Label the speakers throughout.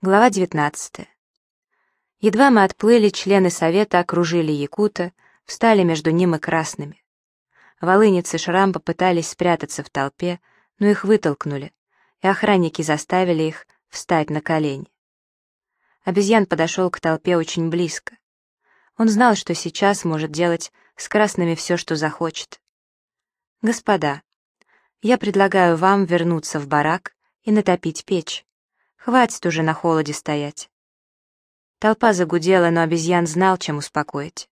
Speaker 1: Глава 19. Едва мы отплыли, члены совета окружили Якута, встали между ним и красными. Волынец и Шрам попытались спрятаться в толпе, но их вытолкнули, и охранники заставили их встать на колени. Обезьян подошел к толпе очень близко. Он знал, что сейчас может делать с красными все, что захочет. «Господа, я предлагаю вам вернуться в барак и натопить печь. Хватит уже на холоде стоять. Толпа загудела, но обезьян знал, чем успокоить.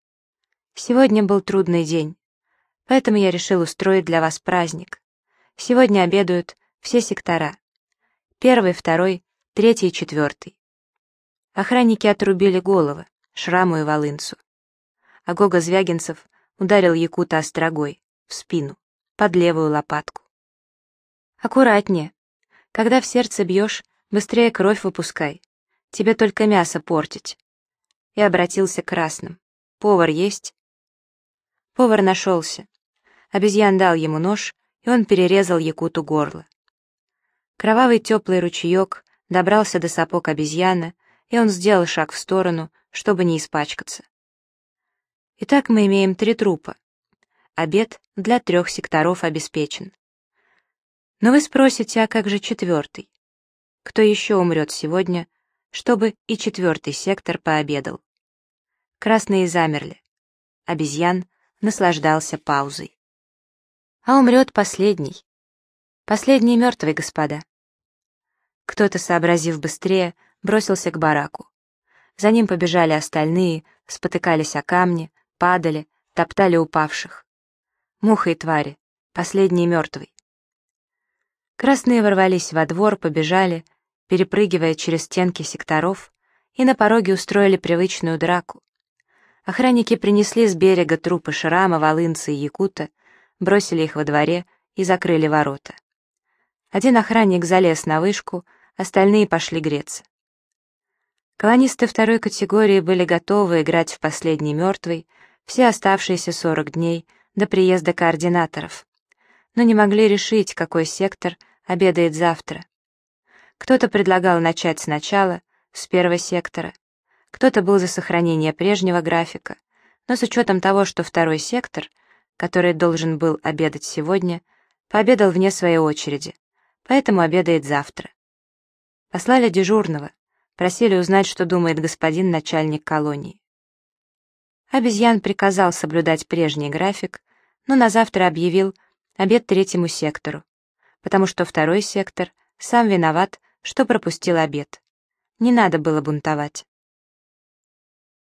Speaker 1: Сегодня был трудный день, поэтому я решил устроить для вас праздник. Сегодня обедают все сектора. Первый, второй, третий и четвертый. Охранники отрубили головы, Шраму и Волынцу. А Гога Звягинцев ударил Якута острогой, в спину, под левую лопатку. Аккуратнее. Когда в сердце бьешь, Быстрее кровь выпускай. Тебе только мясо портить. И обратился к красным. Повар есть? Повар нашелся. Обезьян дал ему нож, и он перерезал якуту горло. Кровавый теплый ручеек добрался до сапог обезьяна, и он сделал шаг в сторону, чтобы не испачкаться. Итак, мы имеем три трупа. Обед для трех секторов обеспечен. Но вы спросите, а как же четвертый? Кто еще умрет сегодня, чтобы и четвертый сектор пообедал. Красные замерли. Обезьян наслаждался паузой. А умрет последний. Последний мертвый, господа. Кто-то, сообразив быстрее, бросился к бараку. За ним побежали остальные, спотыкались о камни, падали, топтали упавших. Муха и твари, последний мертвый. Красные ворвались во двор, побежали, перепрыгивая через стенки секторов, и на пороге устроили привычную драку. Охранники принесли с берега трупы Шрама, Волынца и Якута, бросили их во дворе и закрыли ворота. Один охранник залез на вышку, остальные пошли греться. Колонисты второй категории были готовы играть в последний мертвый все оставшиеся 40 дней до приезда координаторов, но не могли решить, какой сектор обедает завтра. Кто-то предлагал начать сначала, с первого сектора, кто-то был за сохранение прежнего графика, но с учетом того, что второй сектор, который должен был обедать сегодня, пообедал вне своей очереди, поэтому обедает завтра. Послали дежурного, просили узнать, что думает господин начальник колонии. Обезьян приказал соблюдать прежний график, но на завтра объявил обед третьему сектору, потому что второй сектор сам виноват, что пропустил обед. Не надо было бунтовать.